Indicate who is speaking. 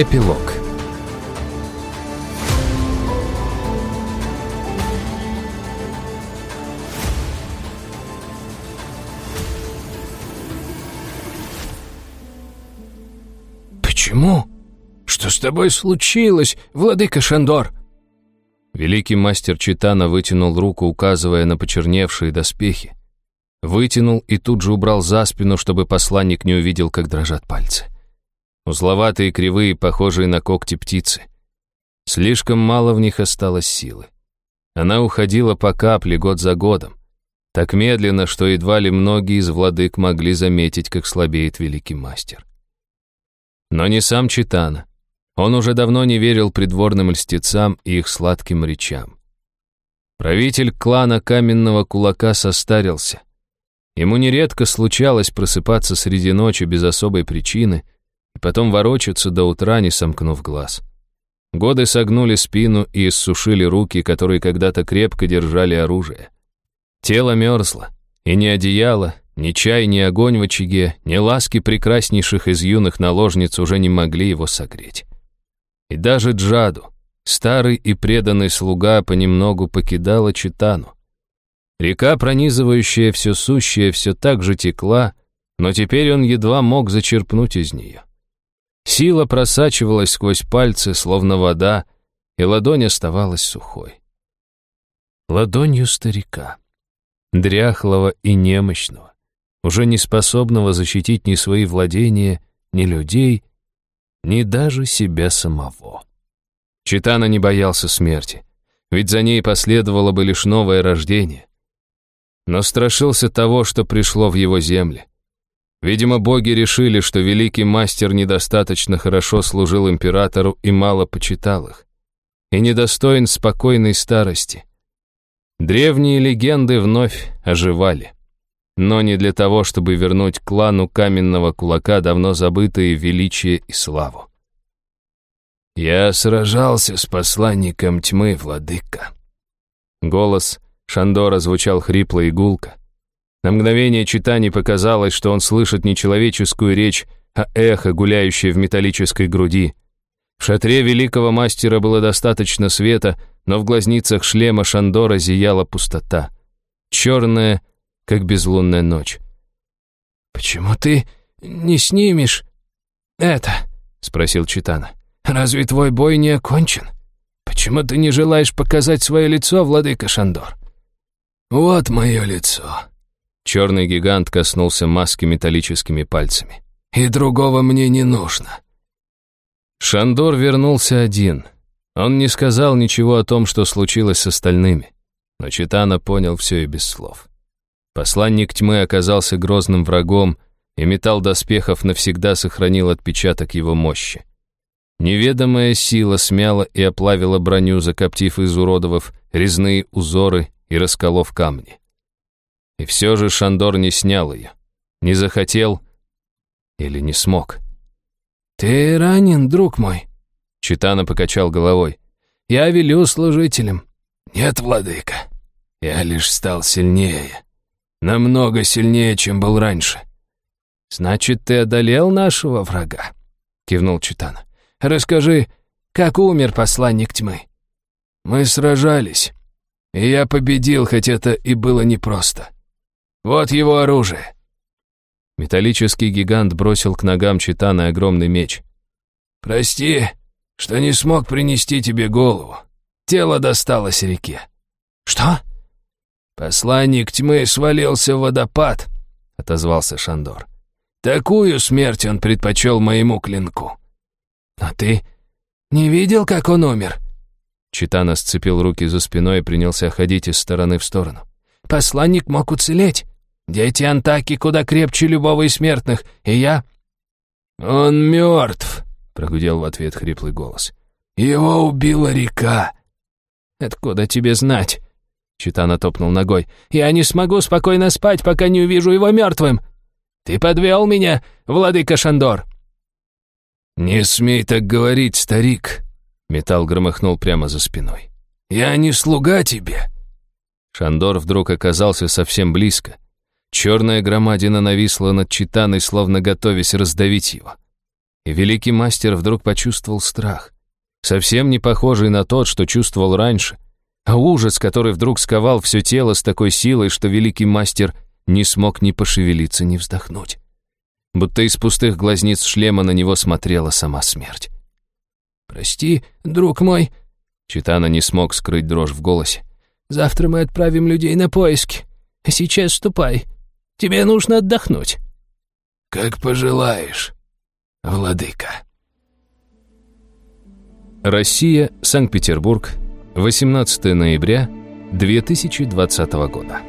Speaker 1: Эпилог
Speaker 2: «Почему? Что с тобой случилось, владыка Шандор?»
Speaker 1: Великий мастер Читана вытянул руку, указывая на почерневшие доспехи. Вытянул и тут же убрал за спину, чтобы посланник не увидел, как дрожат пальцы. Узловатые, кривые, похожие на когти птицы. Слишком мало в них осталось силы. Она уходила по капле год за годом. Так медленно, что едва ли многие из владык могли заметить, как слабеет великий мастер. Но не сам Читана. Он уже давно не верил придворным льстецам и их сладким речам. Правитель клана Каменного Кулака состарился. Ему нередко случалось просыпаться среди ночи без особой причины и потом ворочаться до утра, не сомкнув глаз. Годы согнули спину и иссушили руки, которые когда-то крепко держали оружие. Тело мерзло, и ни одеяло, ни чай, ни огонь в очаге, ни ласки прекраснейших из юных наложниц уже не могли его согреть. И даже Джаду, старый и преданный слуга, понемногу покидала Читану. Река, пронизывающая все сущее, все так же текла, но теперь он едва мог зачерпнуть из нее. Сила просачивалась сквозь пальцы, словно вода, и ладонь оставалась сухой. Ладонью старика, дряхлого и немощного, уже не способного защитить ни свои владения, ни людей, ни даже себя самого. Читана не боялся смерти, ведь за ней последовало бы лишь новое рождение. Но страшился того, что пришло в его земли. Видимо, боги решили, что великий мастер недостаточно хорошо служил императору и мало почитал их, и недостоин спокойной старости. Древние легенды вновь оживали но не для того, чтобы вернуть клану каменного кулака давно забытые величие и славу. «Я сражался с посланником тьмы, владыка». Голос Шандора звучал хрипло и гулко. На мгновение Читани показалось, что он слышит не человеческую речь, а эхо, гуляющее в металлической груди. В шатре великого мастера было достаточно света, но в глазницах шлема Шандора зияла пустота. Черная, как безлунная ночь.
Speaker 2: «Почему ты не снимешь это?» — спросил Читана. «Разве твой бой не окончен? Почему ты не желаешь показать свое лицо, владыка Шандор?» «Вот мое лицо».
Speaker 1: Черный гигант коснулся маски металлическими пальцами.
Speaker 2: «И другого мне не нужно».
Speaker 1: Шандор вернулся один. Он не сказал ничего о том, что случилось с остальными. Но Читана понял все и без слов. Посланник тьмы оказался грозным врагом, и металл доспехов навсегда сохранил отпечаток его мощи. Неведомая сила смяла и оплавила броню, закоптив изуродовав резные узоры и расколов камни. И все же Шандор не снял ее, не захотел или не смог.
Speaker 2: «Ты ранен, друг мой?»
Speaker 1: Читана покачал головой.
Speaker 2: «Я велю служителям».
Speaker 3: «Нет, владыка, я лишь стал сильнее». Намного сильнее, чем был раньше.
Speaker 2: Значит, ты одолел нашего врага, кивнул Читана. Расскажи, как умер посланник тьмы?
Speaker 3: Мы сражались, и я победил, хоть это и было непросто. Вот его оружие.
Speaker 1: Металлический гигант бросил к ногам Читана огромный меч.
Speaker 3: «Прости, что не смог принести тебе голову. Тело досталось реке».
Speaker 2: «Что?»
Speaker 3: «Посланник тьмы свалился в водопад», — отозвался Шандор. «Такую смерть он предпочел моему клинку».
Speaker 2: «Но ты не видел, как он умер?»
Speaker 1: Читана сцепил руки за спиной и принялся ходить из стороны в сторону.
Speaker 2: «Посланник мог уцелеть. Дети Антаки куда крепче любого из смертных, и я...»
Speaker 3: «Он мертв», — прогудел в ответ хриплый голос. «Его убила река».
Speaker 2: «Откуда тебе знать?» Читана топнул ногой. «Я не смогу спокойно спать, пока не увижу его мертвым! Ты подвел меня, владыка Шандор!»
Speaker 3: «Не смей так говорить, старик!» Металл громыхнул прямо за спиной. «Я не слуга тебе!»
Speaker 1: Шандор вдруг оказался совсем близко. Черная громадина нависла над Читаной, словно готовясь раздавить его. И великий мастер вдруг почувствовал страх. Совсем не похожий на тот, что чувствовал раньше. А ужас, который вдруг сковал все тело с такой силой, что великий мастер не смог ни пошевелиться, ни вздохнуть. Будто из пустых глазниц шлема на него смотрела сама смерть.
Speaker 2: «Прости, друг мой», —
Speaker 1: Читана не смог скрыть дрожь в голосе.
Speaker 2: «Завтра мы отправим людей на поиски. Сейчас ступай. Тебе нужно отдохнуть».
Speaker 3: «Как пожелаешь, владыка».
Speaker 1: Россия, Санкт-Петербург, 18 ноября 2020 года.